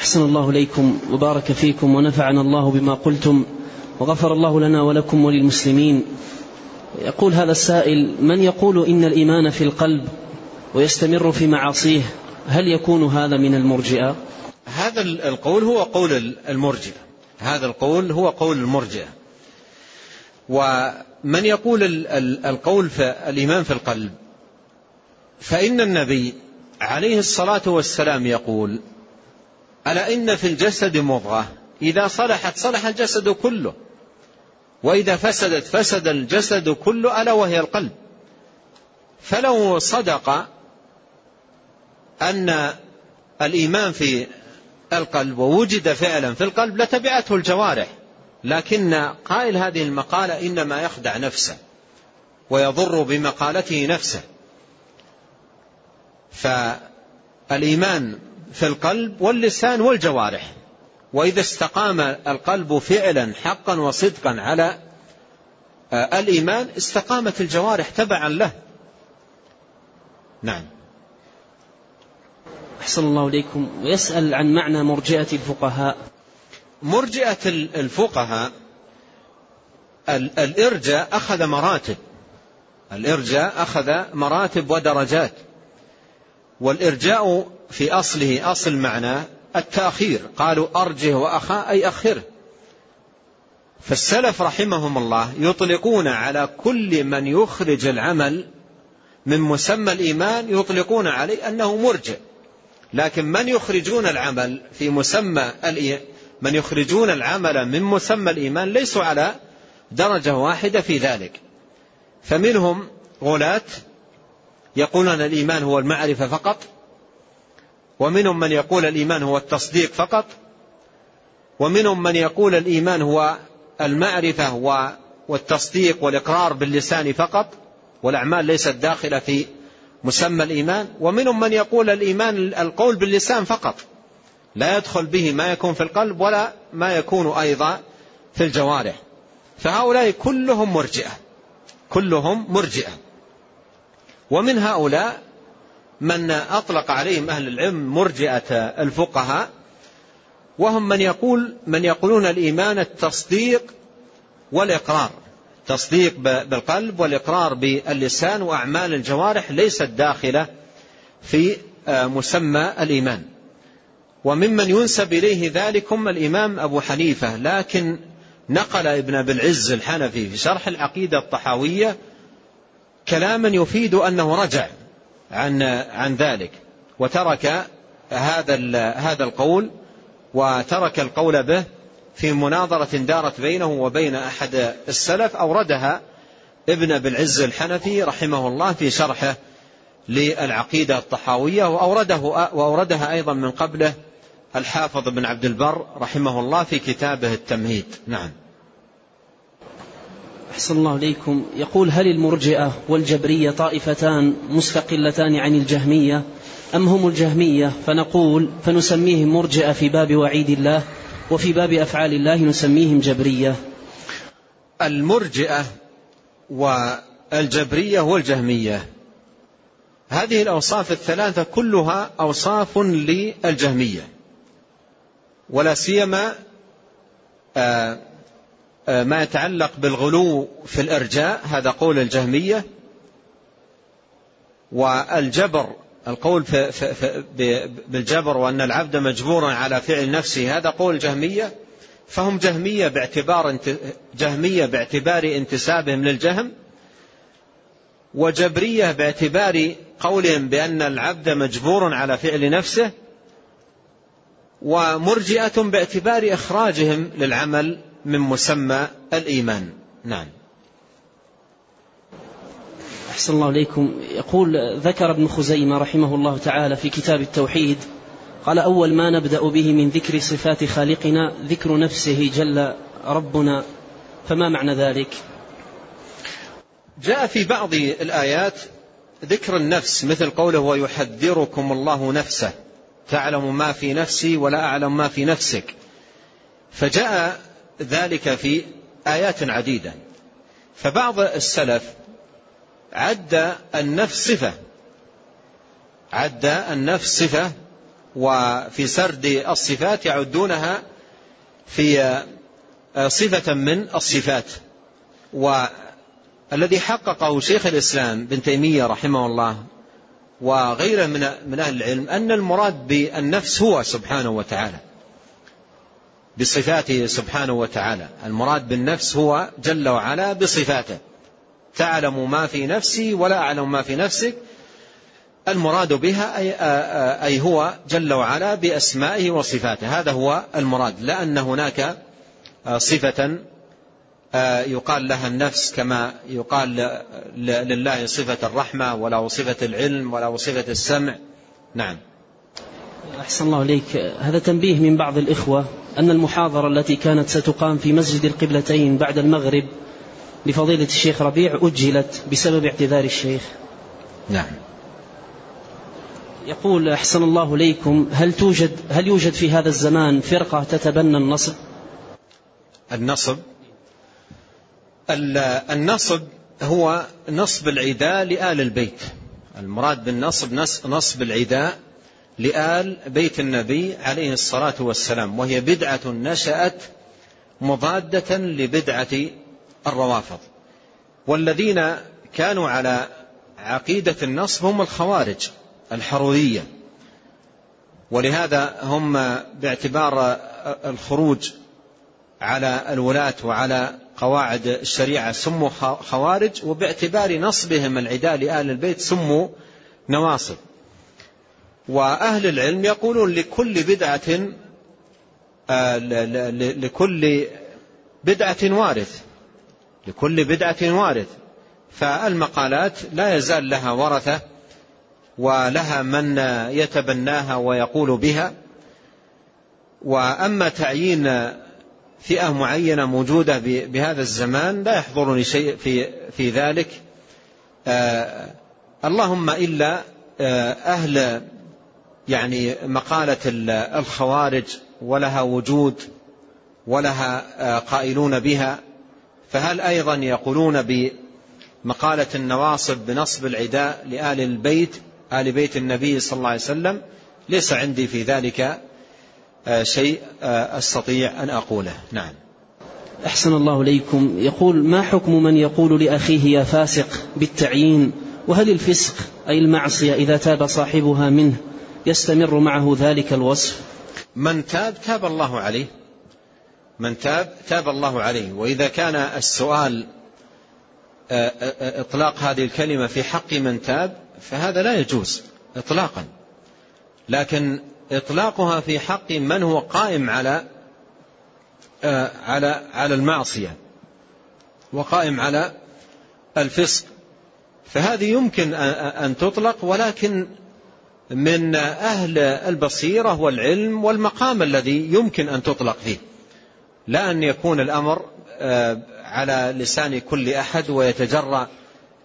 أحسن الله إليكم وبارك فيكم ونفعنا الله بما قلتم وغفر الله لنا ولكم وللمسلمين. يقول هذا السائل من يقول إن الإيمان في القلب ويستمر في معاصيه هل يكون هذا من المرجئة؟ هذا القول هو قول المرجئة. هذا القول هو قول المرجئة. ومن يقول القول في الإيمان في القلب فإن النبي عليه الصلاة والسلام يقول ألا إن في الجسد مضغة. إذا صلحت صلح الجسد كله. وإذا فسدت فسد الجسد كله ألا وهي القلب. فلو صدق أن الإيمان في القلب ووجد فعلا في القلب لتبعته الجوارح. لكن قائل هذه المقالة إنما يخدع نفسه ويضر بمقالته نفسه. فالإيمان في القلب واللسان والجوارح. وإذا استقام القلب فعلا حقا وصدقا على الإيمان استقامت الجوارح تبعا له. نعم. أحسن الله إليكم. ويسأل عن معنى مرجئة الفقهاء. مرجئة الفقهاء الإرجاء أخذ مراتب. الإرجاء أخذ مراتب ودرجات. والإرجاء في أصله أصل معناه التأخير. قالوا أرجه وأخا أي أخره. فالسلف رحمهم الله يطلقون على كل من يخرج العمل من مسمى الإيمان يطلقون عليه أنه مرجئ لكن من يخرجون العمل في مسمى من يخرجون العمل من مسمى الإيمان ليسوا على درجة واحدة في ذلك. فمنهم غلاة يقولون الإيمان هو المعرفة فقط ومنهم من يقول الإيمان هو التصديق فقط ومنهم من يقول الإيمان هو المعرفة والتصديق والإقرار باللسان فقط والأعمال ليست داخلة في مسمى الإيمان ومنهم من يقول الإيمان القول باللسان فقط. لا يدخل به ما يكون في القلب ولا ما يكون أيضا في الجوارح. فهؤلاء كلهم مرجئة كلهم مرجئة. ومن هؤلاء من أطلق عليهم أهل العلم مرجئة الفقهاء وهم من يقول من يقولون الإيمان التصديق والإقرار تصديق بالقلب والإقرار باللسان وأعمال الجوارح ليست داخلة في مسمى الإيمان. وممن ينسب إليه ذلكم الإمام أبو حنيفة لكن نقل ابن أبي العز الحنفي في شرح العقيدة الطحاوية كلاما يفيد أنه رجع عن عن ذلك. وترك هذا هذا القول وترك القول به في مناظرة دارت بينه وبين أحد السلف أوردها ابن أبي العز الحنفي رحمه الله في شرحه للعقيدة الطحاوية وأورده وأوردها أيضا من قبله الحافظ بن عبد البر رحمه الله في كتابه التمهيد. نعم. أحسن الله إليكم يقول هل المرجئة والجبرية طائفتان مستقلتان عن الجهمية أم هم الجهمية؟ فنقول فنسميهم مرجئة في باب وعيد الله وفي باب أفعال الله نسميهم جبرية. المرجئة والجبرية والجهمية. هذه الأوصاف الثلاثة كلها أوصاف للجهمية. ولا سيما آه، ما يتعلق بالغلو في الإرجاء هذا قول الجهمية. والجبر القول في في في بالجبر وأن العبد مجبور على فعل نفسه هذا قول جهمية. فهم جهمية باعتبار جهمية باعتبار انتسابهم للجهم وجبرية باعتبار قولهم بأن العبد مجبور على فعل نفسه ومرجئة باعتبار إخراجهم للعمل من مسمى الإيمان. نعم. أحسن الله إليكم. يقول ذكر ابن خزيمة رحمه الله تعالى في كتاب التوحيد قال أول ما نبدأ به من ذكر صفات خالقنا ذكر نفسه جل ربنا. فما معنى ذلك؟ جاء في بعض الآيات ذكر النفس مثل قوله ويحذركم الله نفسه. تعلم ما في نفسي ولا أعلم ما في نفسك. فجاء ذلك في آيات عديدة. فبعض السلف عد النفس صفة عد النفس صفة وفي سرد الصفات يعدونها في صفة من الصفات. والذي حققه شيخ الإسلام بن تيمية رحمه الله وغيره من من أهل العلم أن المراد بالنفس هو سبحانه وتعالى. بصفاته سبحانه وتعالى. المراد بالنفس هو جل وعلا بصفاته. تعلم ما في نفسي ولا أعلم ما في نفسك. المراد بها أي, أي هو جل وعلا بأسمائه وصفاته. هذا هو المراد. لأن هناك صفة يقال لها النفس كما يقال لله صفة الرحمة ولا صفة العلم ولا صفة السمع. نعم. أحسن الله إليك. هذا تنبيه من بعض الإخوة أن المحاضرة التي كانت ستقام في مسجد القبلتين بعد المغرب لفضيلة الشيخ ربيع أجلت بسبب اعتذار الشيخ. نعم. يقول أحسن الله إليكم. هل توجد هل يوجد في هذا الزمان فرقة تتبنى النصب؟ النصب؟ النصب هو نصب العداء لآل البيت. المراد بالنصب نصب العداء لآل بيت النبي عليه الصلاة والسلام وهي بدعة نشأت مضادة لبدعة الروافض. والذين كانوا على عقيدة النصب هم الخوارج الحرورية ولهذا هم باعتبار الخروج على الولاة وعلى قواعد الشريعة سموا خوارج وباعتبار نصبهم العداء لآل البيت سموا نواصب. وأهل العلم يقولون لكل بدعة آه، لكل بدعة وارث لكل بدعة وارث. فالمقالات لا يزال لها ورثة ولها من يتبناها ويقول بها. وأما تعيين فئة معينة موجودة بهذا الزمان لا يحضرني شيء في في ذلك. آه اللهم إلا آه أهل يعني مقالة الخوارج ولها وجود ولها آه قائلون بها فهل أيضا يقولون بمقالة النواصب بنصب العداء لآل البيت آل بيت النبي صلى الله عليه وسلم؟ ليس عندي في ذلك آه، شيء آه، أستطيع أن أقوله. نعم. أحسن الله إليكم. يقول ما حكم من يقول لأخيه يا فاسق بالتعيين؟ وهل الفسق أي المعصية إذا تاب صاحبها منه؟ يستمر معه ذلك الوصف. من تاب تاب الله عليه. من تاب تاب الله عليه. وإذا كان السؤال آه، إطلاق هذه الكلمة في حق من تاب فهذا لا يجوز إطلاقا. لكن إطلاقها في حق من هو قائم على آه، على على المعصية وقائم على الفسق. فهذه يمكن أن تطلق ولكن من أهل البصيرة والعلم والمقام الذي يمكن أن تطلق فيه. لا أن يكون الأمر آه، على لسان كل أحد ويتجرأ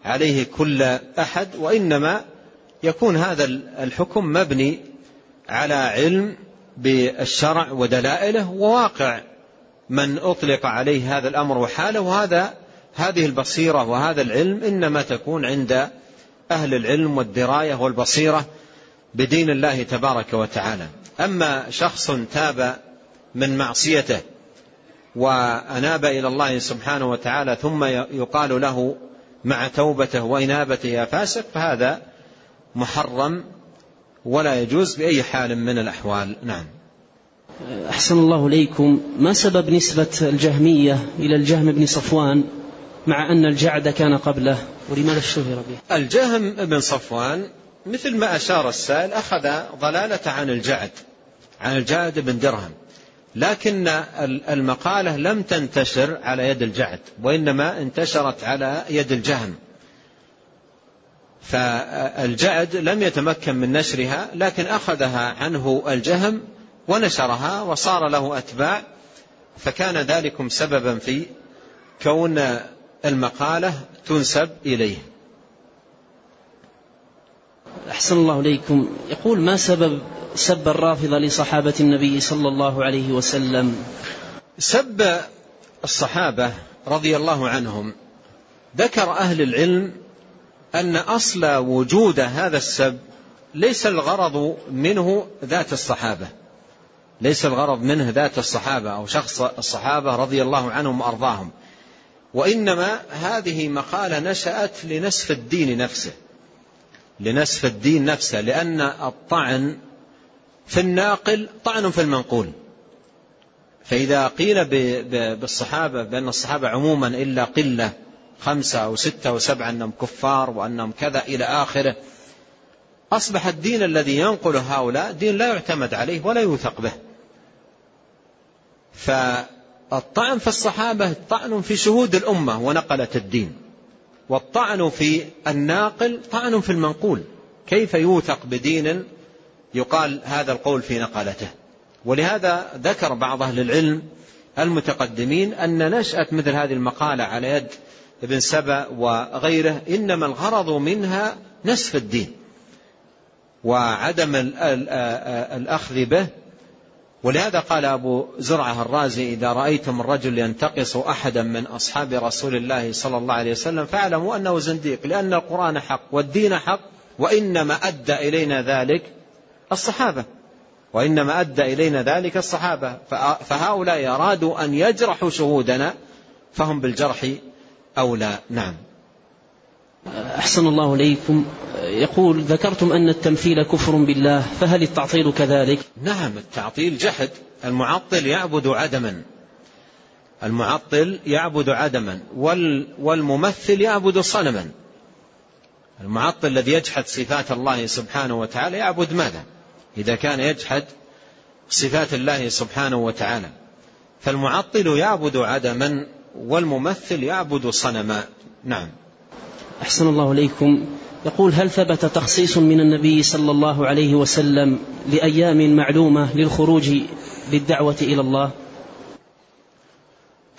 عليه كل أحد وإنما يكون هذا الحكم مبني على علم بالشرع ودلائله وواقع من أطلق عليه هذا الأمر وحاله. وهذا هذه البصيرة وهذا العلم إنما تكون عند أهل العلم والدراية والبصيرة بدين الله تبارك وتعالى. أما شخص تاب من معصيته وأناب إلى الله سبحانه وتعالى ثم يقال له مع توبته وإنابته يا فاسق فهذا محرم ولا يجوز بأي حال من الأحوال. نعم. أحسن الله إليكم. ما سبب نسبة الجهمية إلى الجهم بن صفوان مع أن الجعد كان قبله؟ ولماذا اشتهر به؟ الجهم بن صفوان مثل ما أشار السائل أخذ ضلالة عن الجعد عن الجعد بن درهم. لكن المقالة لم تنتشر على يد الجعد وإنما انتشرت على يد الجهم. فالجعد لم يتمكن من نشرها لكن أخذها عنه الجهم ونشرها وصار له أتباع. فكان ذلكم سببا في كون المقالة تنسب إليه. أحسن الله إليكم. يقول ما سبب سب الرافضة لصحابة النبي صلى الله عليه وسلم؟ سب الصحابة رضي الله عنهم. ذكر أهل العلم أن أصل وجود هذا السب ليس الغرض منه ذات الصحابة. ليس الغرض منه ذات الصحابة أو شخص الصحابة رضي الله عنهم وأرضاهم. وإنما هذه مقالة نشأت لنسف الدين نفسه. لنسف الدين نفسه لأن الطعن في الناقل طعن في المنقول. فإذا قيل بالصحابة بأن الصحابة عموما إلا قلة خمسة أو ستة أو سبعة أنهم كفار وأنهم كذا إلى آخره أصبح الدين الذي ينقل هؤلاء دين لا يعتمد عليه ولا يوثق به. فالطعن في الصحابة طعن في شهود الأمة ونقلة الدين. والطعن في الناقل طعن في المنقول. كيف يوثق بدين يقال هذا القول في نقلته ولهذا ذكر بعض أهل العلم المتقدمين أن نشأة مثل هذه المقالة على يد ابن سبأ وغيره إنما الغرض منها نسف الدين. وعدم الأخذ به ولهذا قال أبو زرعة الرازي إذا رأيتم الرجل ينتقص أحدا من أصحاب رسول الله صلى الله عليه وسلم فاعلموا أنه زنديق لأن القرآن حق والدين حق وإنما أدى إلينا ذلك الصحابة. وإنما أدى إلينا ذلك الصحابة. فهؤلاء أرادوا أن يجرحوا شهودنا فهم بالجرح أولى نعم. أحسن الله إليكم. يقول ذكرتم أن التمثيل كفر بالله فهل التعطيل كذلك؟ نعم التعطيل جحد. المعطل يعبد عدما. المعطل يعبد عدما والممثل يعبد صنما. المعطل الذي يجحد صفات الله سبحانه وتعالى يعبد ماذا؟ إذا كان يجحد صفات الله سبحانه وتعالى. فالمعطل يعبد عدما والممثل يعبد صنما. نعم. أحسن الله إليكم يقول هل ثبت تخصيص من النبي صلى الله عليه وسلم لأيام معلومة للخروج للدعوة إلى الله؟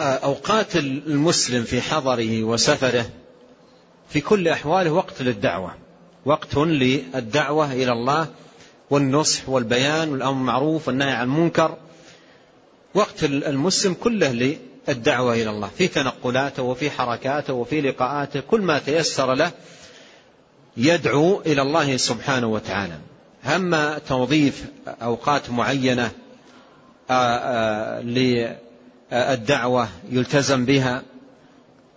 أوقات المسلم في حضره وسفره في كل أحواله وقت للدعوة. وقت للدعوة إلى الله والنصح والبيان والأمر بالمعروف والنهي عن المنكر. وقت المسلم كله للدعوة إلى الله في تنقلاته وفي حركاته وفي لقاءاته كل ما تيسر له يدعو إلى الله سبحانه وتعالى. أما توظيف أوقات معينة للدعوة يلتزم بها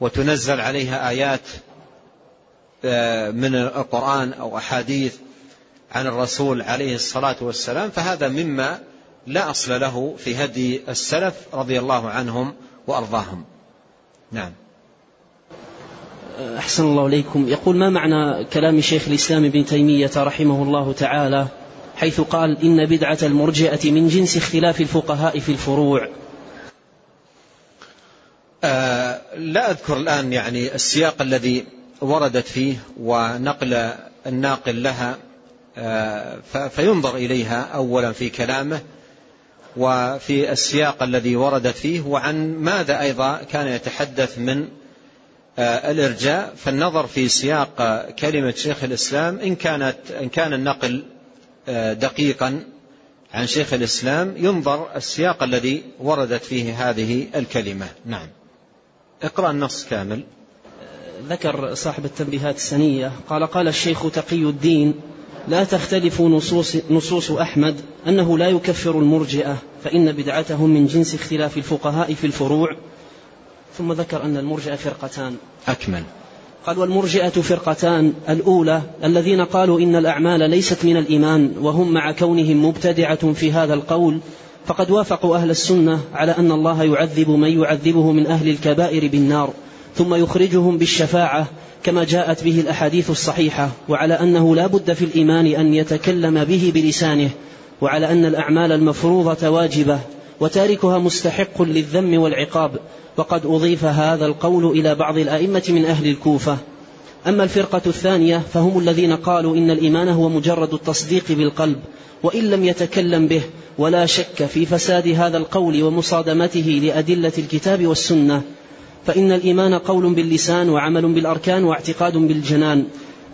وتنزل عليها آيات من القرآن أو أحاديث عن الرسول عليه الصلاة والسلام فهذا مما لا أصل له في هدي السلف رضي الله عنهم وأرضاهم. نعم. أحسن الله إليكم يقول ما معنى كلام شيخ الإسلام ابن تيمية رحمه الله تعالى حيث قال إن بدعة المرجئة من جنس اختلاف الفقهاء في الفروع؟ آه لا أذكر الآن يعني السياق الذي وردت فيه ونقل الناقل لها آه فينظر إليها أولا في كلامه وفي السياق الذي وردت فيه وعن ماذا أيضا كان يتحدث من آه، الإرجاء. فالنظر في سياق كلمة شيخ الإسلام إن, كانت إن كان النقل آه، دقيقا عن شيخ الإسلام ينظر السياق الذي وردت فيه هذه الكلمة. نعم. اقرأ النص كامل. ذكر صاحب التنبيهات السنية قال قال الشيخ تقي الدين لا تختلف نصوص, نصوص أحمد أنه لا يكفر المرجئة فإن بدعتهم من جنس اختلاف الفقهاء في الفروع. ثم ذكر أن المرجئة فرقتان. أكمل. قال والمرجئة فرقتان الأولى الذين قالوا إن الأعمال ليست من الإيمان وهم مع كونهم مبتدعة في هذا القول فقد وافقوا أهل السنة على أن الله يعذب من يعذبه من أهل الكبائر بالنار. ثم يخرجهم بالشفاعة كما جاءت به الأحاديث الصحيحة وعلى أنه لا بد في الإيمان أن يتكلم به بلسانه وعلى أن الأعمال المفروضة واجبة وتاركها مستحق للذم والعقاب وقد أضيف هذا القول إلى بعض الأئمة من أهل الكوفة. أما الفرقة الثانية فهم الذين قالوا إن الإيمان هو مجرد التصديق بالقلب وإن لم يتكلم به ولا شك في فساد هذا القول ومصادمته لأدلة الكتاب والسنة. فإن الإيمان قول باللسان وعمل بالأركان واعتقاد بالجنان.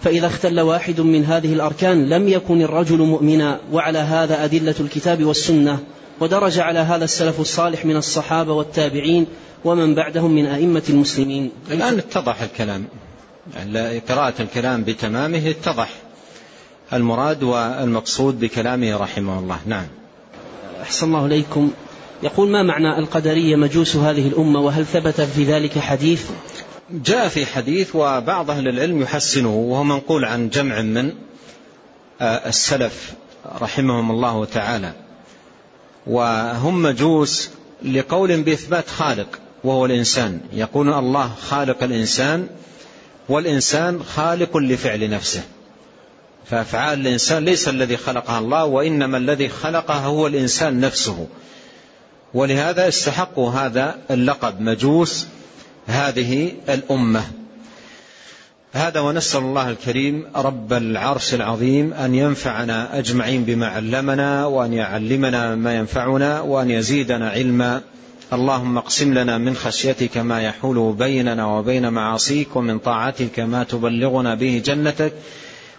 فإذا اختل واحد من هذه الأركان لم يكن الرجل مؤمنا وعلى هذا أدلة الكتاب والسنة. ودرج على هذا السلف الصالح من الصحابة والتابعين ومن بعدهم من أئمة المراد والمقصود بكلامه رحمه الله. نعم. أحسن الله إليكم. يقول ما معنى القدرية مجوس هذه الأمة وهل ثبت في ذلك حديث؟ جاء في حديث وبعض أهل العلم يحسنه وهو منقول عن جمع من آه، السلف رحمهم الله تعالى. وهم مجوس لقول بإثبات خالق وهو الإنسان. يقول الله خالق الإنسان والإنسان خالق لفعل نفسه. فأفعال الإنسان ليس الذي خلقها الله وإنما الذي خلقها هو الإنسان نفسه. ولهذا استحقوا هذا اللقب مجوس هذه الأمة. هذا ونسأل الله الكريم رب العرش العظيم أن ينفعنا أجمعين بما علمنا وأن يعلمنا ما ينفعنا وأن يزيدنا علما. اللهم اقسم لنا من خشيتك ما يحول بيننا وبين معاصيك ومن طاعتك ما تبلغنا به جنتك.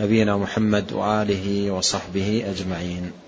نبينا محمد وآله وصحبه أجمعين.